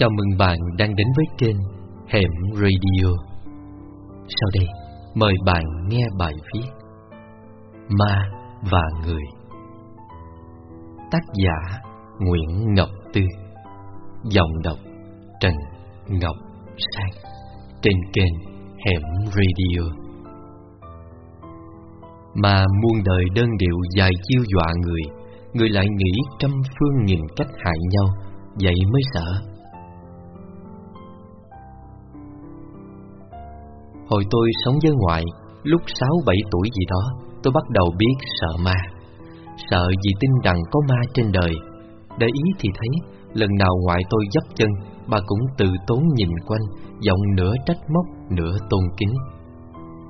Chào mừng bạn đang đến với kênh Hẻm Radio. Sau đây, mời bạn nghe bài viết Ma và Người. Tác giả Nguyễn Ngọc Tư Giọng đọc Trần Ngọc Sang Trên kênh Hẻm Radio Mà muôn đời đơn điệu dài chiêu dọa người Người lại nghĩ trăm phương nghìn cách hại nhau Vậy mới sợ Hồi tôi sống với ngoại, Lúc 6-7 tuổi gì đó, Tôi bắt đầu biết sợ ma. Sợ vì tin rằng có ma trên đời. Để ý thì thấy, Lần nào ngoại tôi dấp chân, Bà cũng từ tốn nhìn quanh, Giọng nửa trách móc, nửa tôn kính.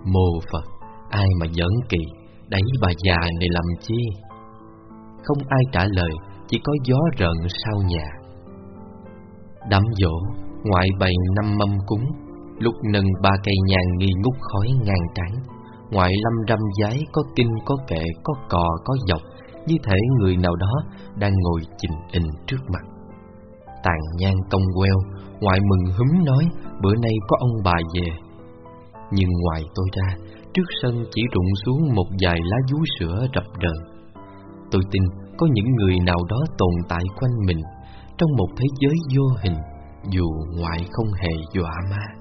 Mô Phật, Ai mà giỡn kỳ, đẩy bà già này làm chi? Không ai trả lời, Chỉ có gió rợn sau nhà. Đám dỗ Ngoại bày năm mâm cúng. Lúc nâng ba cây nhang nghi ngút khói ngàn trán, Ngoại lâm râm giấy có kinh, có kệ, Có cò, có dọc, Như thể người nào đó đang ngồi chình hình trước mặt. Tàn nhang công queo, Ngoại mừng húm nói, Bữa nay có ông bà về. Nhưng ngoài tôi ra, Trước sân chỉ rụng xuống một vài lá vú sữa rập rờn. Tôi tin có những người nào đó tồn tại quanh mình, Trong một thế giới vô hình, Dù ngoại không hề dọa ma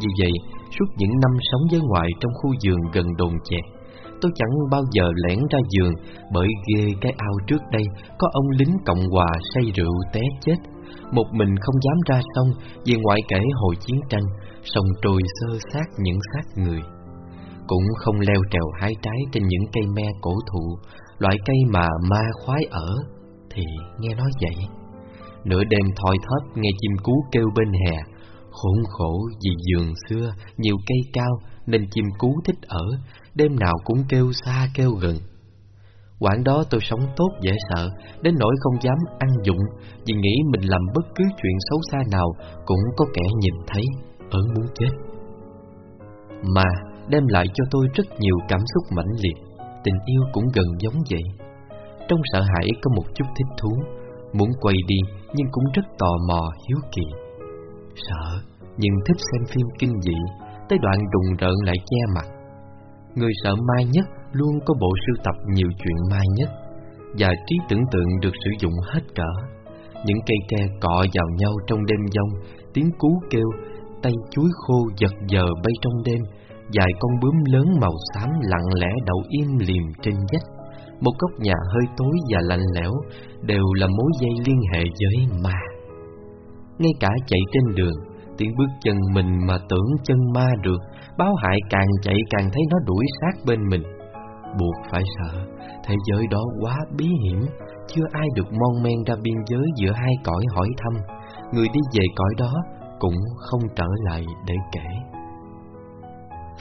vì vậy, suốt những năm sống với ngoại trong khu vườn gần đồn chè, tôi chẳng bao giờ lẻn ra giường bởi ghê cái ao trước đây có ông lính cộng hòa say rượu té chết. Một mình không dám ra sông vì ngoại kể hồi chiến tranh, sông trôi sơ sát những xác người. Cũng không leo trèo hái trái trên những cây me cổ thụ, loại cây mà ma khoái ở, thì nghe nói vậy. Nửa đêm thoi thóp nghe chim cú kêu bên hè, Khốn khổ vì giường xưa nhiều cây cao nên chim cú thích ở, đêm nào cũng kêu xa kêu gần. Quãng đó tôi sống tốt dễ sợ, đến nỗi không dám ăn dụng, vì nghĩ mình làm bất cứ chuyện xấu xa nào cũng có kẻ nhìn thấy, ớn muốn chết. Mà đem lại cho tôi rất nhiều cảm xúc mãnh liệt, tình yêu cũng gần giống vậy. Trong sợ hãi có một chút thích thú, muốn quay đi nhưng cũng rất tò mò hiếu kỳ. Sợ, nhưng thích xem phim kinh dị, tới đoạn đùng rợn lại che mặt. Người sợ ma nhất luôn có bộ sưu tập nhiều chuyện ma nhất, và trí tưởng tượng được sử dụng hết cỡ. Những cây tre cọ vào nhau trong đêm giông, tiếng cú kêu, tay chuối khô giật giờ bay trong đêm, vài con bướm lớn màu xám lặng lẽ đậu im liềm trên vách. Một góc nhà hơi tối và lạnh lẽo đều là mối dây liên hệ với ma. Ngay cả chạy trên đường, tiếng bước chân mình mà tưởng chân ma được, báo hại càng chạy càng thấy nó đuổi sát bên mình. Buộc phải sợ, thế giới đó quá bí hiểm, chưa ai được mon men ra biên giới giữa hai cõi hỏi thăm, người đi về cõi đó cũng không trở lại để kể.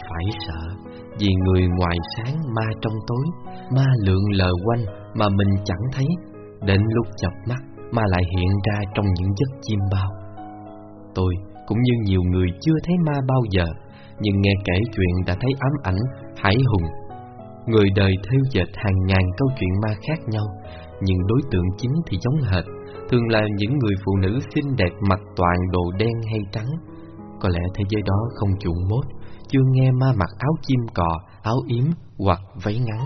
Phải sợ, vì người ngoài sáng ma trong tối, ma lượn lờ quanh mà mình chẳng thấy, đến lúc chập mắt mà lại hiện ra trong những giấc chiêm bao. Tôi cũng như nhiều người chưa thấy ma bao giờ, nhưng nghe kể chuyện đã thấy ám ảnh, hải hùng. Người đời theo dệt hàng ngàn câu chuyện ma khác nhau, nhưng đối tượng chính thì giống hệt, thường là những người phụ nữ xinh đẹp mặc toàn đồ đen hay trắng. Có lẽ thế giới đó không chuộng mốt, chưa nghe ma mặc áo chim cò, áo yếm hoặc váy ngắn,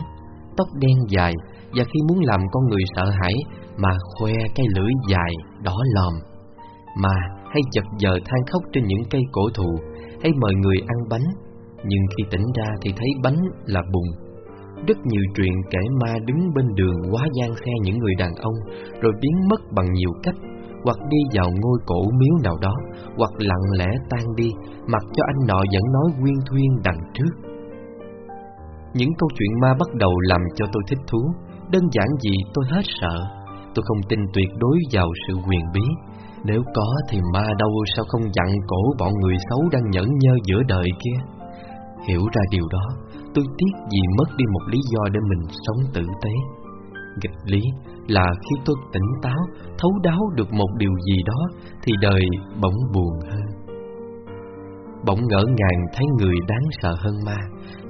tóc đen dài và khi muốn làm con người sợ hãi mà khoe cái lưỡi dài đỏ lòm. Mà hay chập giờ than khóc trên những cây cổ thụ, hay mời người ăn bánh, nhưng khi tỉnh ra thì thấy bánh là bùn. Rất nhiều chuyện kể ma đứng bên đường quá gian xe những người đàn ông, rồi biến mất bằng nhiều cách, hoặc đi vào ngôi cổ miếu nào đó, hoặc lặng lẽ tan đi, mặc cho anh nọ vẫn nói quyên thuyên đằng trước. Những câu chuyện ma bắt đầu làm cho tôi thích thú, đơn giản gì tôi hết sợ. Tôi không tin tuyệt đối vào sự quyền bí, nếu có thì ma đâu sao không dặn cổ bọn người xấu đang nhẫn nhơ giữa đời kia? Hiểu ra điều đó Tôi tiếc vì mất đi một lý do để mình sống tử tế. Nghịch lý là khi tôi tỉnh táo Thấu đáo được một điều gì đó Thì đời bỗng buồn hơn. Bỗng ngỡ ngàng thấy người đáng sợ hơn ma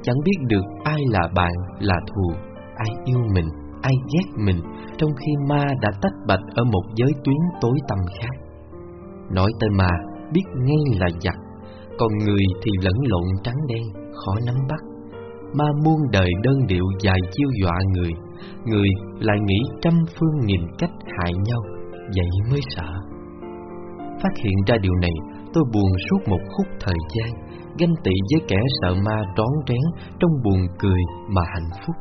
Chẳng biết được ai là bạn, là thù Ai yêu mình, ai ghét mình Trong khi ma đã tách bạch ở một giới tuyến tối tăm khác Nói tới ma, biết ngay là giặc, còn người thì lẫn lộn trắng đen, khó nắm bắt. Ma muôn đời đơn điệu dài chiêu dọa người, người lại nghĩ trăm phương nghìn cách hại nhau, vậy mới sợ. Phát hiện ra điều này, tôi buồn suốt một khúc thời gian, ganh tị với kẻ sợ ma đón rén trong buồn cười mà hạnh phúc.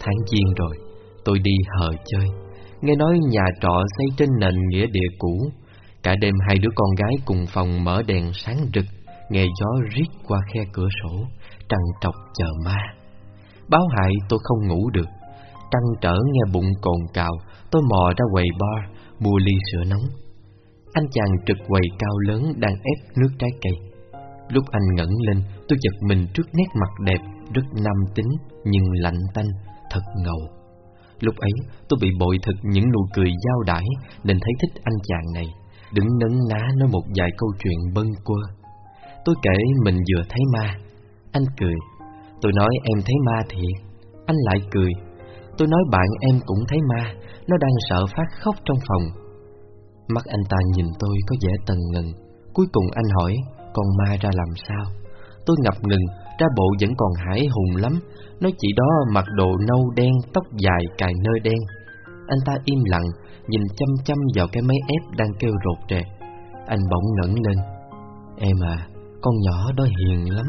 Tháng giêng rồi, tôi đi hờ chơi, nghe nói nhà trọ xây trên nền nghĩa địa cũ, cả đêm hai đứa con gái cùng phòng mở đèn sáng rực, nghe gió rít qua khe cửa sổ, trằn trọc chờ ma. Báo hại tôi không ngủ được, trăng trở nghe bụng cồn cào, tôi mò ra quầy bar, mua ly sữa nóng. Anh chàng trực quầy cao lớn đang ép nước trái cây. Lúc anh ngẩng lên, tôi giật mình trước nét mặt đẹp, rất nam tính nhưng lạnh tanh, thật ngầu. Lúc ấy, tôi bị bội thực những nụ cười giao đãi nên thấy thích anh chàng này, đứng nấn ná nói một vài câu chuyện bâng quơ. Tôi kể mình vừa thấy ma. Anh cười. Tôi nói em thấy ma thiệt. Anh lại cười. Tôi nói bạn em cũng thấy ma, nó đang sợ phát khóc trong phòng Mắt anh ta nhìn tôi có vẻ tần ngần. Cuối cùng anh hỏi, Con ma ra làm sao? Tôi ngập ngừng, Ra bộ vẫn còn hải hùng lắm. Nói chỉ đó mặc đồ nâu đen, Tóc dài cài nơi đen. Anh ta im lặng, Nhìn chăm chăm vào cái máy ép đang kêu rột rè. Anh bỗng ngẩng lên. Em à Con nhỏ đó hiền lắm.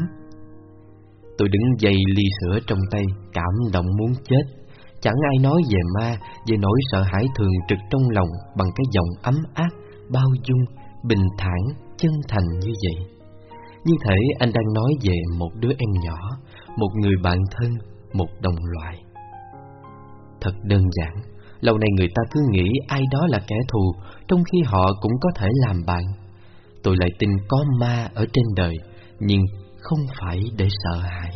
Tôi đứng dậy ly sữa trong tay, Cảm động muốn chết. Chẳng ai nói về ma, về nỗi sợ hãi thường trực trong lòng bằng cái giọng ấm áp, bao dung, bình thản, chân thành như vậy. Như thể anh đang nói về một đứa em nhỏ, một người bạn thân, một đồng loại. Thật đơn giản, lâu nay người ta cứ nghĩ ai đó là kẻ thù, trong khi họ cũng có thể làm bạn. Tôi lại tin có ma ở trên đời, nhưng không phải để sợ hãi.